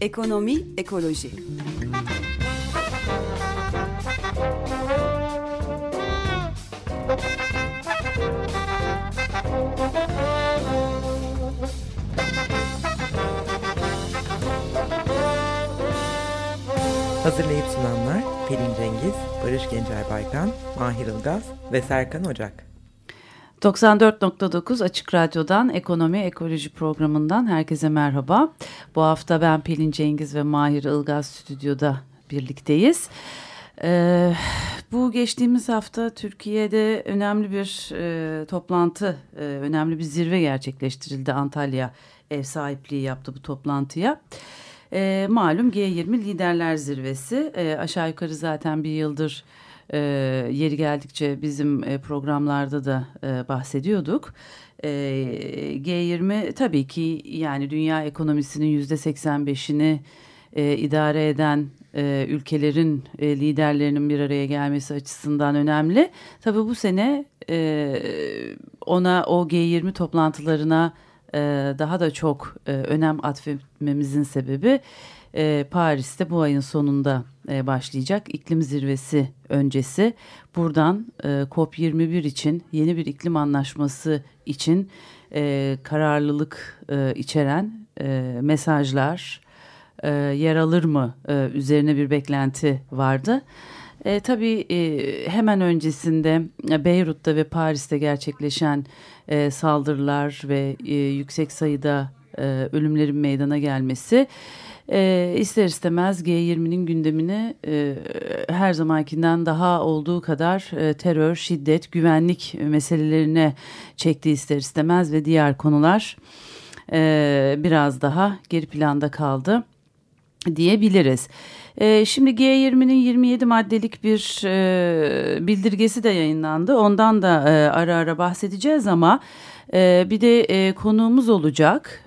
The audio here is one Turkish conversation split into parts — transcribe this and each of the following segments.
Ekonomi, ekoloji. Hazırlayıp sunanlar Pelin Cengiz, Barış Gencer Baykan, Mahir Ilgaz ve Serkan Ocak. 94.9 Açık Radyo'dan Ekonomi Ekoloji programından herkese merhaba. Bu hafta ben Pelin Cengiz ve Mahir Ilgaz stüdyoda birlikteyiz. Ee, bu geçtiğimiz hafta Türkiye'de önemli bir e, toplantı, e, önemli bir zirve gerçekleştirildi. Antalya ev sahipliği yaptı bu toplantıya. E, malum G20 Liderler Zirvesi e, aşağı yukarı zaten bir yıldır e, yeri geldikçe bizim e, programlarda da e, bahsediyorduk. E, G20 tabii ki yani dünya ekonomisinin yüzde 85'ini e, idare eden e, ülkelerin e, liderlerinin bir araya gelmesi açısından önemli. Tabii bu sene e, ona o G20 toplantılarına e, daha da çok e, önem atfetmemizin sebebi e, Paris'te bu ayın sonunda başlayacak iklim zirvesi öncesi. Buradan e, COP21 için yeni bir iklim anlaşması için kararlılık içeren mesajlar yer alır mı üzerine bir beklenti vardı. E, tabii e, hemen öncesinde e, Beyrut'ta ve Paris'te gerçekleşen e, saldırılar ve e, yüksek sayıda e, ölümlerin meydana gelmesi e, ister istemez G20'nin gündemini e, her zamankinden daha olduğu kadar e, terör, şiddet, güvenlik meselelerine çekti ister istemez ve diğer konular e, biraz daha geri planda kaldı diyebiliriz. E, şimdi G20'nin 27 maddelik bir e, bildirgesi de yayınlandı. Ondan da e, ara ara bahsedeceğiz ama e, bir de e, konuğumuz olacak.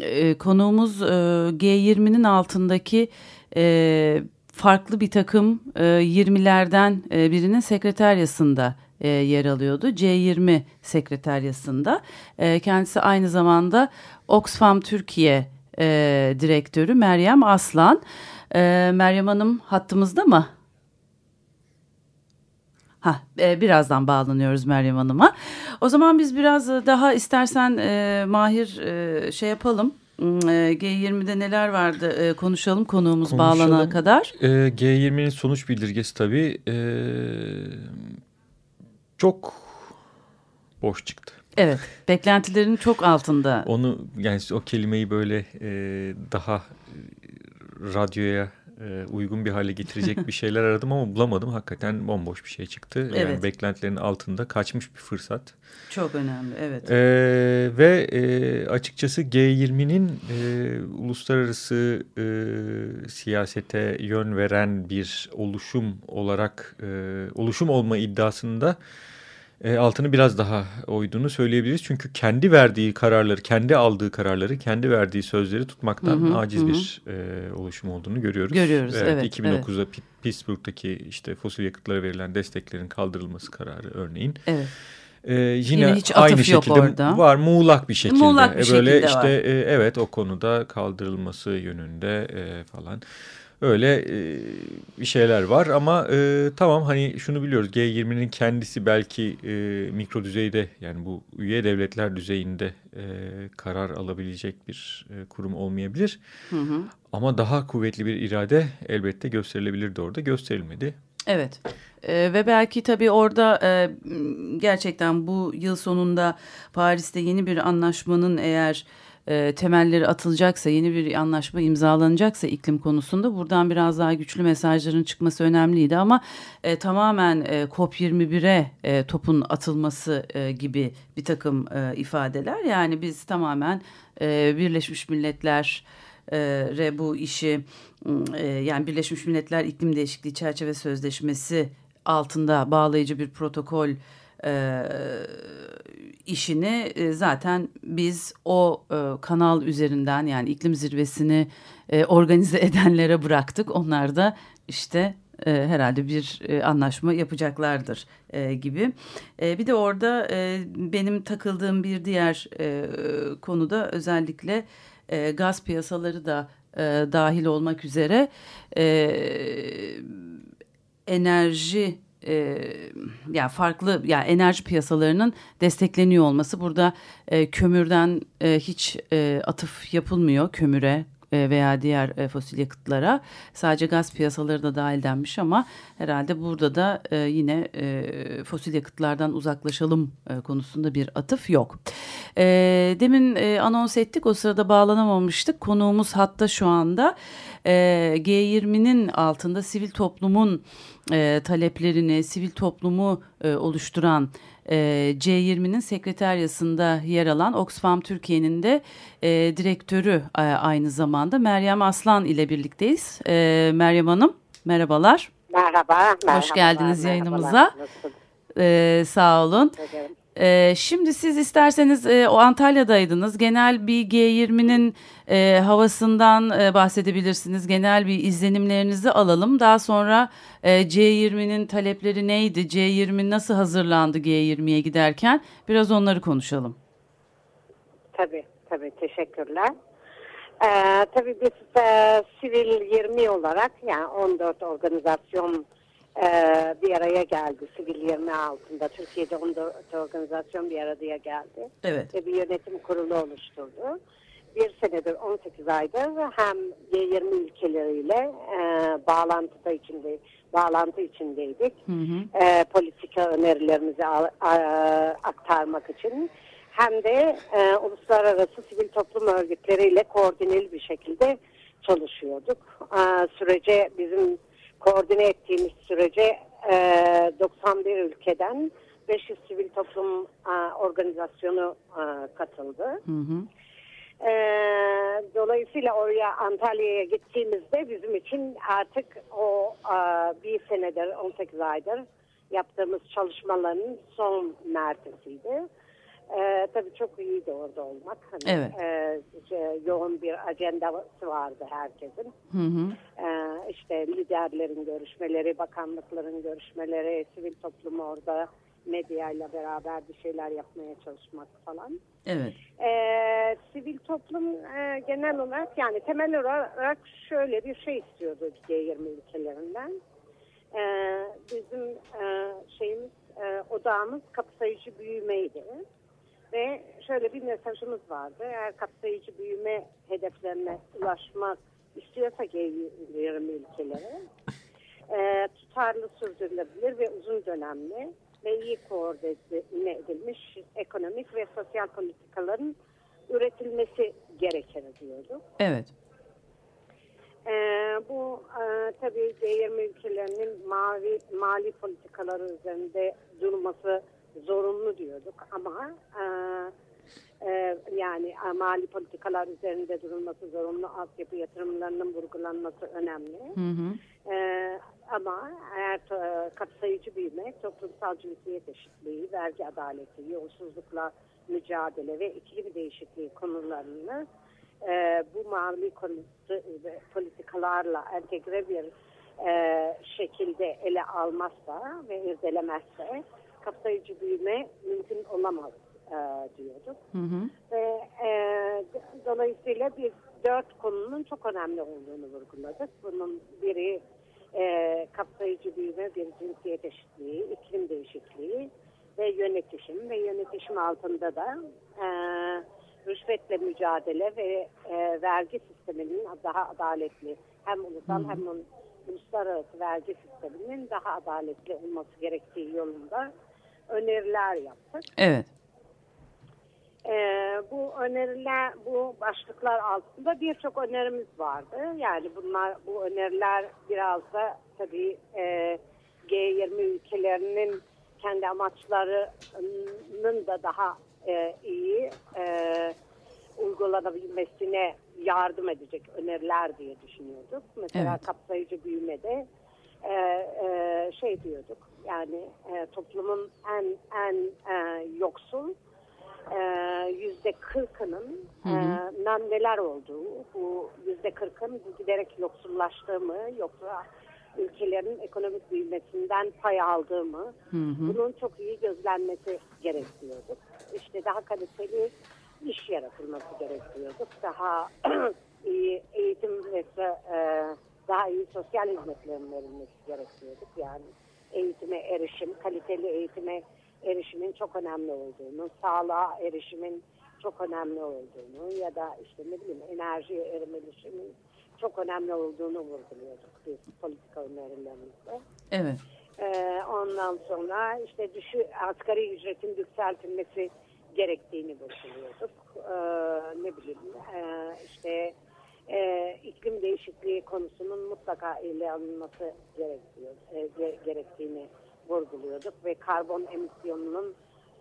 E, konuğumuz e, G20'nin altındaki farklı bir takım e, 20'lerden e, birinin sekreteryasında yer alıyordu. C20 sekreteryasında. Kendisi aynı zamanda Oxfam Türkiye e, direktörü Meryem Aslan. E, Meryem Hanım hattımızda mı? Ha, e, birazdan bağlanıyoruz Meryem Hanım'a. O zaman biz biraz daha istersen e, Mahir e, şey yapalım. Hmm, e, G20'de neler vardı e, konuşalım konuğumuz konuşalım. bağlanana kadar. E, G20'nin sonuç bildirgesi tabii e, çok boş çıktı. Evet, beklentilerin çok altında. Onu yani o kelimeyi böyle e, daha radyoya e, uygun bir hale getirecek bir şeyler aradım ama bulamadım. Hakikaten bomboş bir şey çıktı. Evet. Yani beklentilerin altında kaçmış bir fırsat. Çok önemli, evet. E, ve e, açıkçası G20'nin e, uluslararası e, siyasete yön veren bir oluşum olarak e, oluşum olma iddiasında e, altını biraz daha oyduğunu söyleyebiliriz. Çünkü kendi verdiği kararları, kendi aldığı kararları, kendi verdiği sözleri tutmaktan hı hı, aciz hı. bir e, oluşum olduğunu görüyoruz. Görüyoruz, evet. evet 2009'da evet. Pittsburgh'daki işte fosil yakıtlara verilen desteklerin kaldırılması kararı örneğin. Evet. Ee, yine, yine hiç aynı şekilde orada. var muğlak bir şekilde. Muğlak bir ee, Böyle şekilde işte var. E, evet o konuda kaldırılması yönünde e, falan. Öyle e, bir şeyler var ama e, tamam hani şunu biliyoruz G20'nin kendisi belki e, mikro düzeyde yani bu üye devletler düzeyinde e, karar alabilecek bir e, kurum olmayabilir. Hı hı. Ama daha kuvvetli bir irade elbette gösterilebilirdi orada gösterilmedi. Evet ee, ve belki tabii orada e, gerçekten bu yıl sonunda Paris'te yeni bir anlaşmanın eğer e, temelleri atılacaksa, yeni bir anlaşma imzalanacaksa iklim konusunda buradan biraz daha güçlü mesajların çıkması önemliydi. Ama e, tamamen e, COP21'e e, topun atılması e, gibi bir takım e, ifadeler. Yani biz tamamen e, Birleşmiş Milletler re bu işi e, yani Birleşmiş Milletler İklim Değişikliği Çerçeve Sözleşmesi altında bağlayıcı bir protokol e, işini e, zaten biz o e, kanal üzerinden yani iklim zirvesini e, organize edenlere bıraktık. Onlar da işte e, herhalde bir e, anlaşma yapacaklardır e, gibi. E, bir de orada e, benim takıldığım bir diğer e, konuda özellikle e, gaz piyasaları da e, dahil olmak üzere e, enerji e, yani farklı yani enerji piyasalarının destekleniyor olması. Burada e, kömürden e, hiç e, atıf yapılmıyor kömüre veya diğer e, fosil yakıtlara sadece gaz piyasaları da dahil denmiş ama herhalde burada da e, yine fosil yakıtlardan uzaklaşalım konusunda bir atıf yok. Demin anons ettik o sırada bağlanamamıştık konuğumuz hatta şu anda G20'nin altında sivil toplumun taleplerini sivil toplumu oluşturan e, C20'nin sekreteryasında yer alan Oxfam Türkiye'nin de e, direktörü e, aynı zamanda Meryem Aslan ile birlikteyiz. E, Meryem Hanım merhabalar. Merhaba. merhaba Hoş geldiniz yayınımıza. Ee, sağ olun. Ee, şimdi siz isterseniz e, o Antalya'daydınız. Genel bir G20'nin e, havasından e, bahsedebilirsiniz. Genel bir izlenimlerinizi alalım. Daha sonra e, C20'nin talepleri neydi? C20 nasıl hazırlandı G20'ye giderken? Biraz onları konuşalım. Tabii, tabii. Teşekkürler. Ee, tabii biz e, sivil 20 olarak yani 14 organizasyon e, bir araya geldi. Sivil 20 altında Türkiye'de 14 organizasyon bir araya geldi. Evet. Ve bir yönetim kurulu oluşturdu. Bir senedir 18 aydır hem G20 ülkeleriyle e, bağlantıda içinde bağlantı içindeydik. Hı hı. E, politika önerilerimizi a, a, aktarmak için hem de e, uluslararası sivil toplum örgütleriyle koordineli bir şekilde çalışıyorduk. E, sürece bizim koordine ettiğimiz sürece e, 91 ülkeden 500 sivil toplum e, organizasyonu e, katıldı. Hı hı. E, dolayısıyla oraya Antalya'ya gittiğimizde bizim için artık o e, bir senedir 18 aydır yaptığımız çalışmaların son mertesiydi. Ee, tabii çok iyiydi orada olmak. Hani, evet. e, şey, yoğun bir ajandası vardı herkesin. Hı hı. Ee, işte liderlerin görüşmeleri, bakanlıkların görüşmeleri, sivil toplum orada medyayla beraber bir şeyler yapmaya çalışmak falan. Evet. Ee, sivil toplum e, genel olarak yani temel olarak şöyle bir şey istiyordu G20 ülkelerinden. Ee, bizim e, şeyimiz e, odağımız kapsayıcı büyümeydi. Ve şöyle bir mesajımız vardı. Eğer kapsayıcı büyüme hedeflerine ulaşmak istiyorsa G20 ülkeleri e, tutarlı, sürdürülebilir ve uzun dönemli ve iyi koordine edilmiş ekonomik ve sosyal politikaların üretilmesi gerekir diyordu. Evet. E, bu e, tabii G20 ülkelerinin mavi, mali politikaları üzerinde durması zorunlu diyorduk ama e, e, yani mali politikalar üzerinde durulması zorunlu, altyapı yatırımlarının vurgulanması önemli. Hı hı. E, ama eğer e, kapsayıcı büyüme, toplumsal cinsiyet eşitliği, vergi adaleti, yolsuzlukla mücadele ve iklim değişikliği konularını e, bu mali politikalarla entegre bir e, şekilde ele almazsa ve irdelemezse kapsayıcı büyüme mümkün olamaz e, diyorduk. Hı hı. Ve e, dolayısıyla biz dört konunun çok önemli olduğunu vurguladık. Bunun biri e, kapsayıcı büyüme, bir cinsiyet eşitliği, iklim değişikliği ve yönetişim ve yönetişim altında da e, rüşvetle mücadele ve e, vergi sisteminin daha adaletli hem ulusal hem uluslararası vergi sisteminin daha adaletli olması gerektiği yolunda öneriler yaptık. Evet. Ee, bu öneriler, bu başlıklar altında birçok önerimiz vardı. Yani bunlar, bu öneriler biraz da tabii e, G20 ülkelerinin kendi amaçlarının da daha e, iyi e, uygulanabilmesine yardım edecek öneriler diye düşünüyorduk. Mesela evet. kapsayıcı büyümede e, e, şey diyorduk yani e, toplumun en en e, yoksul e, yüzde kırkının e, neler olduğu bu yüzde kırkın giderek yoksullaştığı mı yoksa ülkelerin ekonomik büyümesinden pay aldığımı, hı hı. bunun çok iyi gözlenmesi gerekiyordu. İşte daha kaliteli iş yaratılması gerekiyordu. Daha iyi eğitim ve e, daha iyi sosyal hizmetlerin verilmesi gerekiyordu. Yani eğitime erişim, kaliteli eğitime erişimin çok önemli olduğunu, sağlığa erişimin çok önemli olduğunu ya da işte ne bileyim enerjiye erişimin çok önemli olduğunu vurguluyorduk biz politika önerilerimizde. Evet. Ee, ondan sonra işte düşü, asgari ücretin yükseltilmesi gerektiğini vurguluyorduk. Ee, ne bileyim e, işte e, iklim değişikliği konusunun mutlaka ele alınması gerekiyor, e, gerektiğini vurguluyorduk ve karbon emisyonunun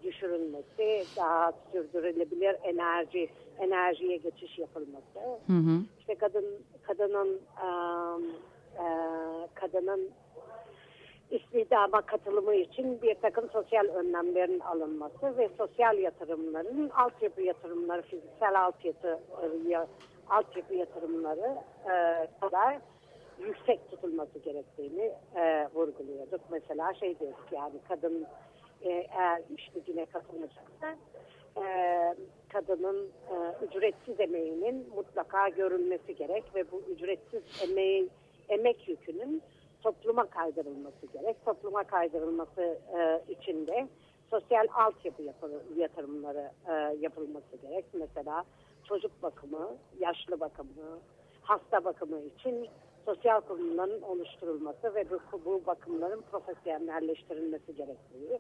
düşürülmesi, daha sürdürülebilir enerji enerjiye geçiş yapılması. Hı hı. İşte kadın kadının um, e, kadının istihdama katılımı için bir takım sosyal önlemlerin alınması ve sosyal yatırımların altyapı yatırımları, fiziksel altyapı altyapı yatırımları e, kadar yüksek tutulması gerektiğini e, vurguluyorduk. Mesela şey diyorduk yani kadın e, eğer iş gücüne katılacaksa e, kadının e, ücretsiz emeğinin mutlaka görülmesi gerek ve bu ücretsiz emeği, emek yükünün topluma kaydırılması gerek. Topluma kaydırılması e, için de sosyal altyapı yatırımları e, yapılması gerek. Mesela çocuk bakımı, yaşlı bakımı, hasta bakımı için sosyal kurumların oluşturulması ve bu, bu bakımların profesyonelleştirilmesi gerektiği.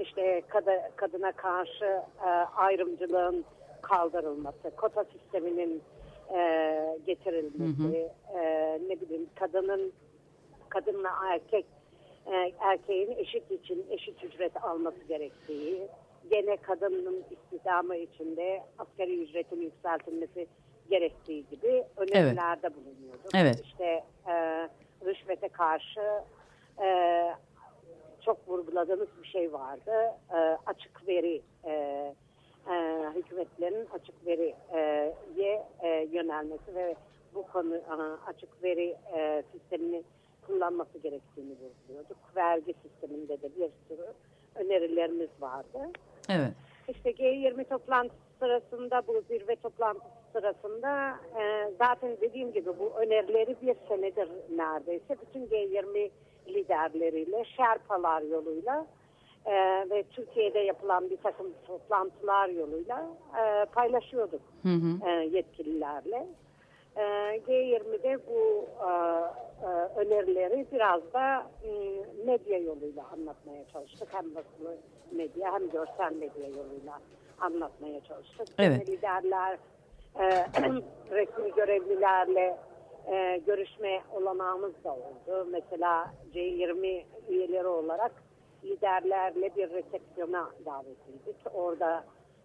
İşte kad kadına karşı e, ayrımcılığın kaldırılması, kota sisteminin e, getirilmesi, hı hı. E, ne bileyim kadının kadınla erkek e, erkeğin eşit için eşit ücret alması gerektiği, gene kadının istihdamı içinde asgari ücretin yükseltilmesi gerektiği gibi önerilerde evet. bulunuyordu. Evet. İşte e, rüşvete karşı e, çok vurguladığımız bir şey vardı. E, açık veri e, e, hükümetlerin açık veriye e, yönelmesi ve bu konu e, açık veri e, sistemini kullanması gerektiğini vurguluyorduk. Vergi sisteminde de bir sürü önerilerimiz vardı. Evet. İşte G20 toplantısı sırasında bu zirve toplantısı sırasında e, zaten dediğim gibi bu önerileri bir senedir neredeyse bütün G20 liderleriyle Şerpalar yoluyla e, ve Türkiye'de yapılan bir takım toplantılar yoluyla e, paylaşıyorduk hı hı. E, yetkililerle. E, G20'de bu e, e, önerileri biraz da e, medya yoluyla anlatmaya çalıştık. Hem basılı medya hem görsel medya yoluyla anlatmaya çalıştık. Evet. Liderler e, resmi görevlilerle e, görüşme olanağımız da oldu. Mesela C20 üyeleri olarak liderlerle bir resepsiyona davetliydik. Orada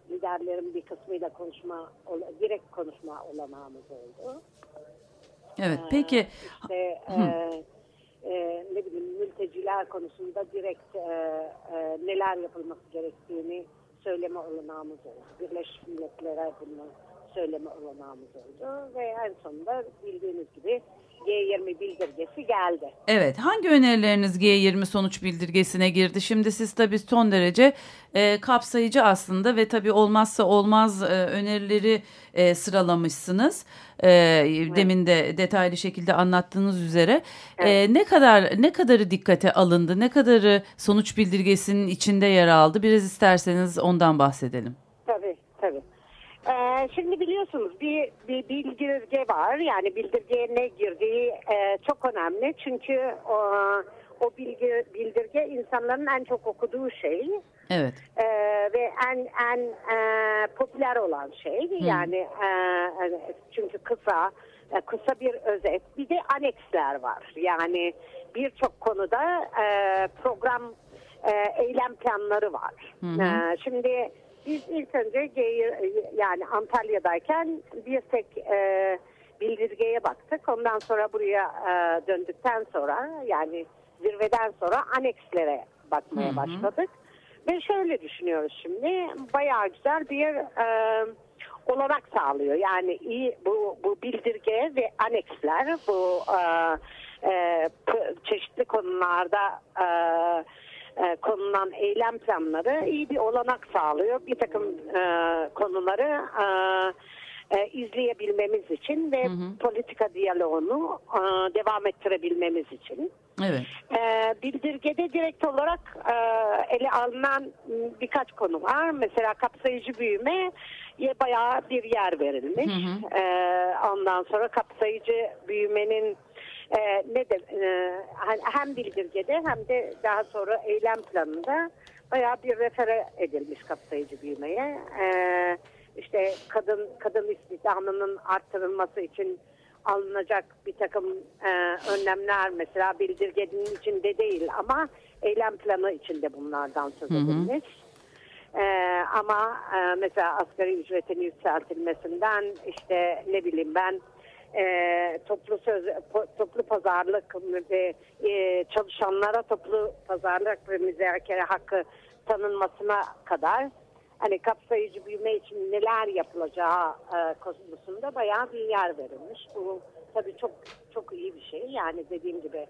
liderlerin bir kısmıyla konuşma, direkt konuşma olanağımız oldu. Evet, ee, peki. İşte, e, e, ne bileyim mülteciler konusunda direkt e, e, neler yapılması gerektiğini söyleme olanağımız oldu. Birleşmiş Milletler'e bunu söyleme olanağımız oldu ve en sonunda bildiğiniz gibi G20 bildirgesi geldi. Evet, hangi önerileriniz G20 sonuç bildirgesine girdi? Şimdi siz tabii son derece e, kapsayıcı aslında ve tabii olmazsa olmaz e, önerileri e, sıralamışsınız. E, evet. Demin de detaylı şekilde anlattığınız üzere. E, evet. E, ne kadar ne kadarı dikkate alındı? Ne kadarı sonuç bildirgesinin içinde yer aldı? Biraz isterseniz ondan bahsedelim. Ee, şimdi biliyorsunuz bir, bir bildirge var. Yani bildirgeye ne girdiği e, çok önemli. Çünkü o, o bilgi, bildirge insanların en çok okuduğu şey. Evet. Ee, ve en en e, popüler olan şey. Hı. Yani e, e, çünkü kısa e, kısa bir özet. Bir de aneksler var. Yani birçok konuda e, program e, eylem planları var. Hı hı. E, şimdi biz ilk önce yani Antalya'dayken bir tek e, bildirgeye baktık. Ondan sonra buraya e, döndükten sonra yani zirveden sonra anekslere bakmaya hı hı. başladık. Ve şöyle düşünüyoruz şimdi bayağı güzel bir e, olarak sağlıyor. Yani iyi bu, bu bildirge ve aneksler bu e, e, çeşitli konularda e, e, konulan eylem planları iyi bir olanak sağlıyor. Bir takım e, konuları e, e, izleyebilmemiz için ve hı hı. politika diyaloğunu e, devam ettirebilmemiz için. Evet. E, bildirgede direkt olarak e, ele alınan birkaç konu var. Mesela kapsayıcı büyüme bayağı bir yer verilmiş. Hı hı. E, ondan sonra kapsayıcı büyümenin e, ne de e, hem bildirgede hem de daha sonra eylem planında bayağı bir refere edilmiş kapsayıcı büyümeye. E, işte kadın kadın istihdamının arttırılması için alınacak bir takım e, önlemler mesela bildirgenin içinde değil ama eylem planı içinde bunlardan söz edilmiş. Ee, ama e, mesela asgari ücretin yükseltilmesinden işte ne bileyim ben e, toplu söz toplu pazarlık ve e, çalışanlara toplu pazarlık ve müzakere hakkı tanınmasına kadar hani kapsayıcı büyüme için neler yapılacağı e, konusunda bayağı bir yer verilmiş. Bu tabii çok çok iyi bir şey. Yani dediğim gibi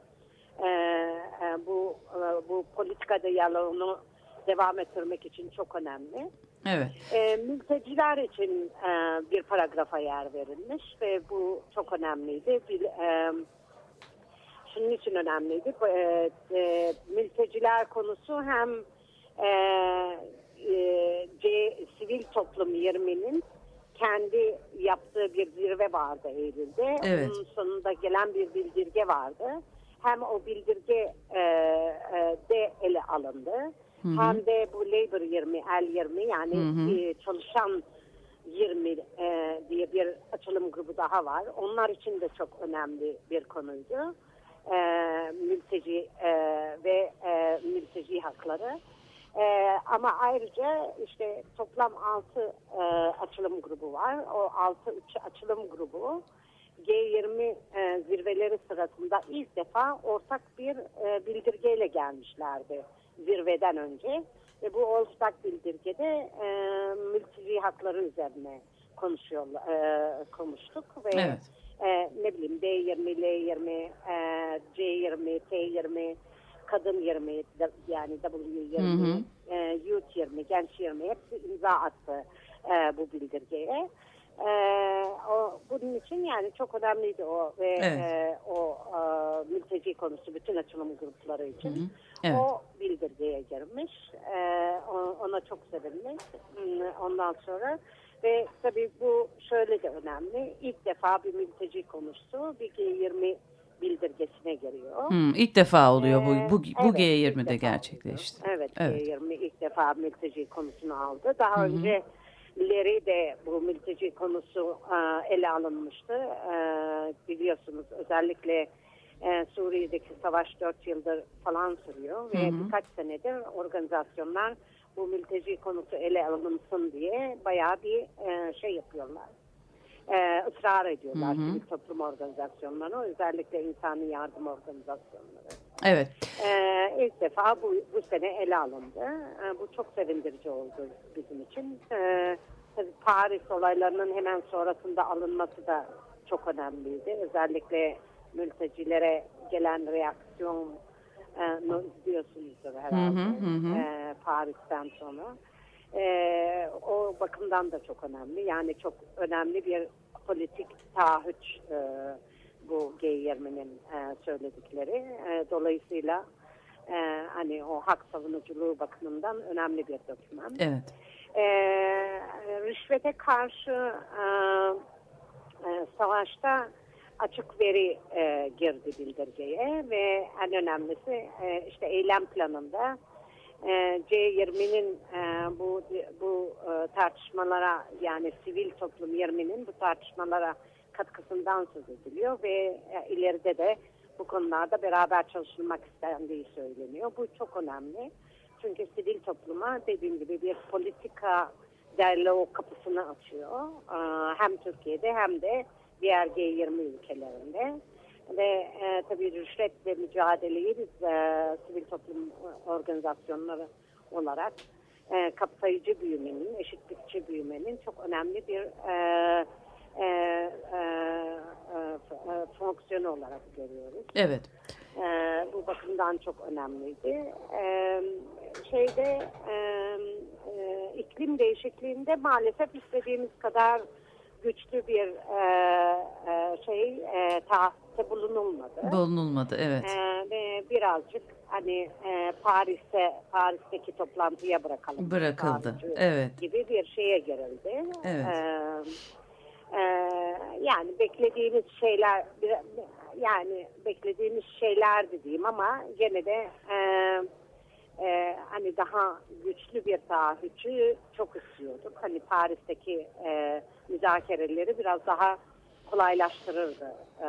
e, e, bu e, bu politika diyaloğunu devam ettirmek için çok önemli. Evet. E, mülteciler için e, bir paragrafa yer verilmiş ve bu çok önemliydi. Bir, e, şunun için önemliydi. E, e, mülteciler konusu hem e, e, C, sivil toplum 20'nin kendi yaptığı bir zirve vardı Eylül'de. Evet. Onun sonunda gelen bir bildirge vardı. Hem o bildirge e, e, de ele alındı. Hı. Hem de bu Labor 20, El 20 yani hı hı. E, çalışan 20 e, diye bir açılım grubu daha var. Onlar için de çok önemli bir konuydu. E, mülteci e, ve e, mülteci hakları. Ee, ama ayrıca işte toplam 6 e, açılım grubu var. O 6 açılım grubu G20 e, zirveleri sırasında ilk defa ortak bir e, bildirgeyle gelmişlerdi zirveden önce. Ve bu ortak bildirgede e, mülteci hakları üzerine konuşuyor, e, konuştuk ve evet. e, ne bileyim D20, L20, e, C20, T20 kadın 20 yani W20, hı hı. E, Youth 20, Genç 20 hepsi imza attı e, bu bildirgeye. E, o, bunun için yani çok önemliydi o ve evet. e, o e, mülteci konusu bütün açılım grupları için. Hı hı. Evet. O bildirgeye girmiş. E, ona çok sevinmiş. Ondan sonra ve tabii bu şöyle de önemli. İlk defa bir mülteci konusu bir G20 bildirgesine giriyor. Hmm, ilk defa oluyor bu bu, bu evet, G20'de gerçekleşti. Evet, evet, G20 ilk defa mülteci konusunu aldı. Daha Hı -hı. önceleri de bu mülteci konusu e, ele alınmıştı. E, biliyorsunuz özellikle e, Suriye'deki savaş dört yıldır falan sürüyor ve Hı -hı. birkaç senedir organizasyonlar bu mülteci konusu ele alınsın diye bayağı bir şey yapıyorlar e, ısrar ediyorlar hı hı. sivil toplum organizasyonları, özellikle insani yardım organizasyonları. Evet. E, ilk defa bu, bu sene ele alındı. E, bu çok sevindirici oldu bizim için. E, Paris olaylarının hemen sonrasında alınması da çok önemliydi. Özellikle mültecilere gelen reaksiyon e, izliyorsunuzdur herhalde. Hı hı hı. E, Paris'ten sonra. E, o bakımdan da çok önemli. Yani çok önemli bir politik taahhüt e, bu G20'nin e, söyledikleri. E, dolayısıyla e, hani o hak savunuculuğu bakımından önemli bir doküman. Evet. E, rüşvete karşı e, e, savaşta açık veri e, girdi bildirgeye ve en önemlisi e, işte eylem planında e, C20'nin e, bu bu e, tartışmalara yani sivil toplum 20'nin bu tartışmalara katkısından söz ediliyor ve ileride de bu konularda beraber çalışılmak istendiği söyleniyor. Bu çok önemli. Çünkü sivil topluma dediğim gibi bir politika o kapısını açıyor. Hem Türkiye'de hem de diğer G20 ülkelerinde ve e, tabii rüşvetle mücadeleyi biz e, sivil toplum organizasyonları olarak e, kapsayıcı büyümenin, eşitlikçi büyümenin çok önemli bir e, e, e, e, fonksiyonu olarak görüyoruz. Evet. E, bu bakımdan çok önemliydi. E, şeyde e, e, iklim değişikliğinde maalesef istediğimiz kadar güçlü bir e, e, şey e, tahsitte bulunulmadı. Bulunulmadı evet. E, ve birazcık hani e, Paris'te Paris'teki toplantıya bırakalım. Bırakıldı. Evet. Gibi bir şeye girildi. Evet. E, e, yani beklediğimiz şeyler yani beklediğimiz şeylerdi diyeyim ama gene de e, e, hani daha güçlü bir taahhütçü çok istiyorduk. Hani Paris'teki e, müzakereleri biraz daha kolaylaştırırdı e,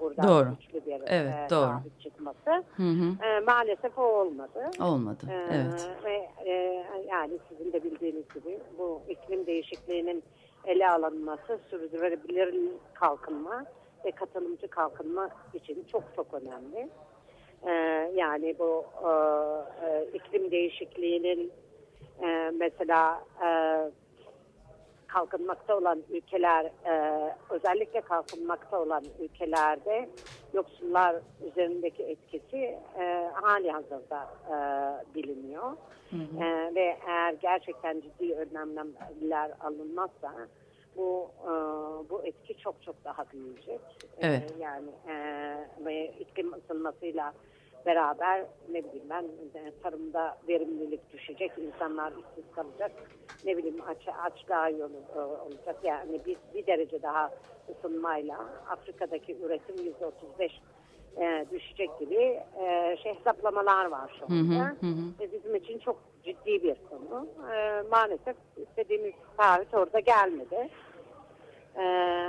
buradan Doğru. güçlü bir Evet, e, doğru. taahhüt çıkması. Hı hı. E, maalesef o olmadı. Olmadı. Ee, Evet. Ve e, yani sizin de bildiğiniz gibi bu iklim değişikliğinin ele alınması, sürdürülebilir kalkınma ve katılımcı kalkınma için çok çok önemli. Ee, yani bu e, e, iklim değişikliğinin e, mesela e, kalkınmakta olan ülkeler, e, özellikle kalkınmakta olan ülkelerde yoksullar üzerindeki etkisi e, hali hazırda e, biliniyor. E, ve eğer gerçekten ciddi önlemler alınmazsa bu e, bu etki çok çok daha büyüyecek. E, Evet. yani e, ve iklim ısınmasıyla beraber ne bileyim ben e, tarımda verimlilik düşecek, insanlar işsiz kalacak, ne bileyim aç, açlığa yolu olacak. Yani bir, bir derece daha ısınmayla Afrika'daki üretim yüzde 35 e, düşecek gibi e, şey hesaplamalar var şu anda. hı hı. Ve bizim için çok ciddi bir konu. E, maalesef istediğimiz taahhüt orada gelmedi. E,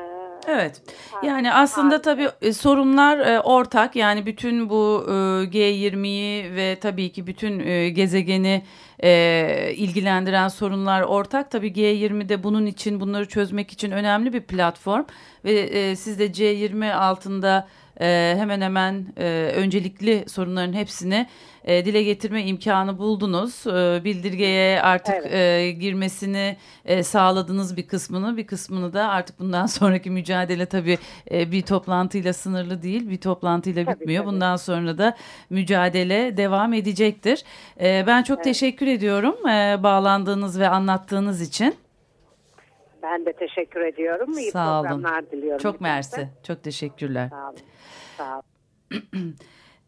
Evet. Yani aslında tabii e, sorunlar e, ortak. Yani bütün bu e, G20'yi ve tabii ki bütün gezegeni ilgilendiren sorunlar ortak. Tabii G20'de bunun için bunları çözmek için önemli bir platform ve siz de G20 altında e, hemen hemen e, öncelikli sorunların hepsini e, dile getirme imkanı buldunuz. E, bildirgeye artık Evet. e, girmesini e, sağladınız bir kısmını. Bir kısmını da artık bundan sonraki mücadele tabii e, bir toplantıyla sınırlı değil. Bir toplantıyla Tabii, bitmiyor. tabii. Bundan sonra da mücadele devam edecektir. E, ben çok teşekkür ediyorum e, bağlandığınız ve anlattığınız için. Ben de teşekkür ediyorum. İyi Sağ olun. programlar diliyorum. Çok mersi. Çok teşekkürler. Sağ olun. Sağ olun.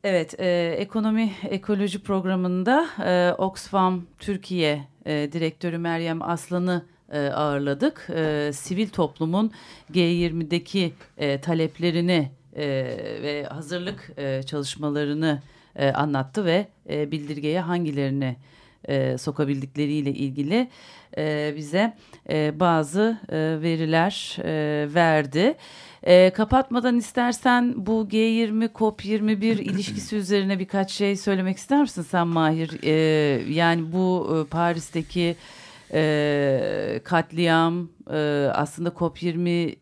Evet, e, ekonomi ekoloji programında e, Oxfam Türkiye e, direktörü Meryem Aslan'ı e, ağırladık. E, sivil toplumun G20'deki e, taleplerini e, ve hazırlık e, çalışmalarını e, anlattı ve e, bildirgeye hangilerini e, sokabildikleriyle ilgili e, bize e, bazı e, veriler e, verdi. E, kapatmadan istersen bu G20 COP21 ilişkisi üzerine birkaç şey söylemek ister misin sen Mahir? E, yani bu e, Paris'teki e, katliam e, aslında COP20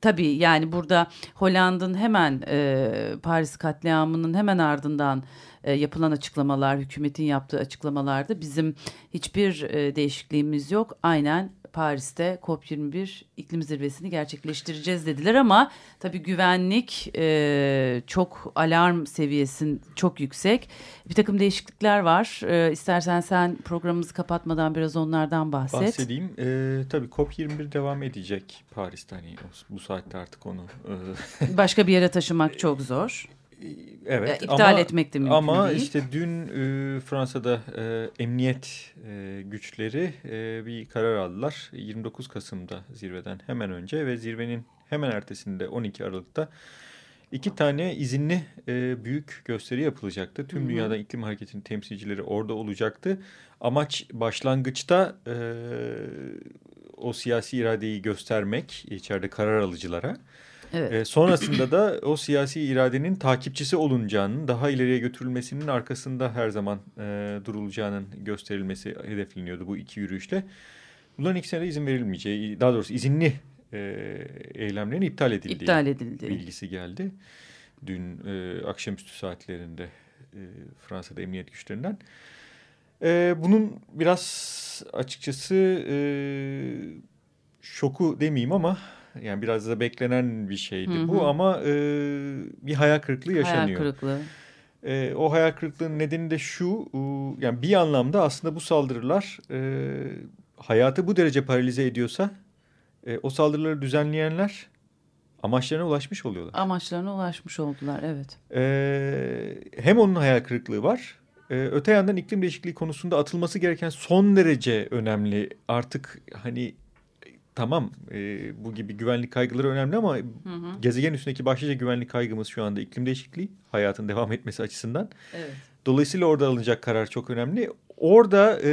tabii yani burada Hollanda'nın hemen e, Paris katliamının hemen ardından e, yapılan açıklamalar, hükümetin yaptığı açıklamalarda bizim hiçbir e, değişikliğimiz yok. Aynen Paris'te COP21 iklim zirvesini gerçekleştireceğiz dediler ama tabii güvenlik e, çok alarm seviyesin çok yüksek. Bir takım değişiklikler var. E, istersen sen programımızı kapatmadan biraz onlardan bahset. Bahsedeyim. Ee, tabii COP21 devam edecek Paris'te. Hani bu saatte artık onu e, Başka bir yere taşımak çok zor. Evet Ya, iptal ama, etmek de mümkün ama değil. işte dün e, Fransa'da e, emniyet e, güçleri e, bir karar aldılar. 29 Kasım'da zirveden hemen önce ve zirvenin hemen ertesinde 12 Aralık'ta iki tane izinli e, büyük gösteri yapılacaktı. Tüm Hı hı. dünyadan iklim hareketinin temsilcileri orada olacaktı. Amaç başlangıçta e, o siyasi iradeyi göstermek içeride karar alıcılara. Evet. E, sonrasında da o siyasi iradenin takipçisi olunacağının, daha ileriye götürülmesinin arkasında her zaman e, durulacağının gösterilmesi hedefleniyordu bu iki yürüyüşle. Bunların ikisine de izin verilmeyeceği, daha doğrusu izinli e, eylemlerin iptal edildiği İptal edildi. bilgisi geldi. Dün e, akşamüstü saatlerinde e, Fransa'da emniyet güçlerinden. E, bunun biraz açıkçası e, şoku demeyeyim ama Yani biraz da beklenen bir şeydi hı hı. bu ama e, bir hayal kırıklığı yaşanıyor. Hayal kırıklığı. E, o hayal kırıklığının nedeni de şu, e, yani bir anlamda aslında bu saldırılar e, hayatı bu derece paralize ediyorsa e, o saldırıları düzenleyenler amaçlarına ulaşmış oluyorlar. Amaçlarına ulaşmış oldular, evet. E, hem onun hayal kırıklığı var, e, öte yandan iklim değişikliği konusunda atılması gereken son derece önemli. Artık hani tamam e, bu gibi güvenlik kaygıları önemli ama hı hı. gezegen üstündeki başlıca güvenlik kaygımız şu anda iklim değişikliği. Hayatın devam etmesi açısından. Evet. Dolayısıyla orada alınacak karar çok önemli. Orada e,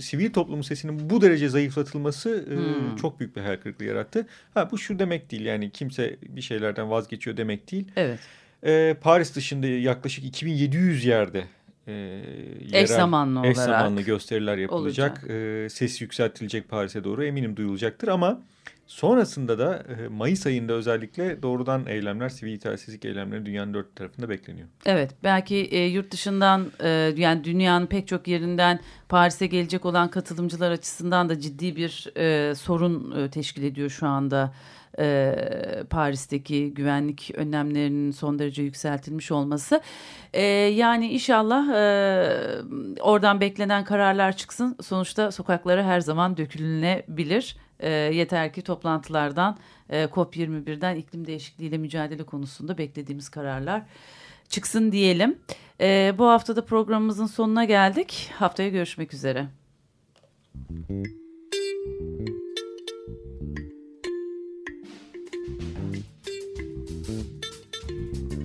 sivil toplumun sesinin bu derece zayıflatılması e, hmm. çok büyük bir hayal kırıklığı yarattı. Ha bu şu demek değil yani kimse bir şeylerden vazgeçiyor demek değil. Evet. E, Paris dışında yaklaşık 2700 yerde e, yerel, eş zamanlı eş zamanlı gösteriler yapılacak. E, ses yükseltilecek Paris'e doğru eminim duyulacaktır ama sonrasında da e, Mayıs ayında özellikle doğrudan eylemler, sivil itaatsizlik eylemleri dünyanın dört tarafında bekleniyor. Evet belki e, yurt dışından e, yani dünyanın pek çok yerinden Paris'e gelecek olan katılımcılar açısından da ciddi bir e, sorun e, teşkil ediyor şu anda e, Paris'teki güvenlik önlemlerinin son derece yükseltilmiş olması. E, yani inşallah e, oradan beklenen kararlar çıksın. Sonuçta sokaklara her zaman dökülünebilir. E, yeter ki toplantılardan e, COP21'den iklim değişikliğiyle mücadele konusunda beklediğimiz kararlar çıksın diyelim. E, bu haftada programımızın sonuna geldik. Haftaya görüşmek üzere.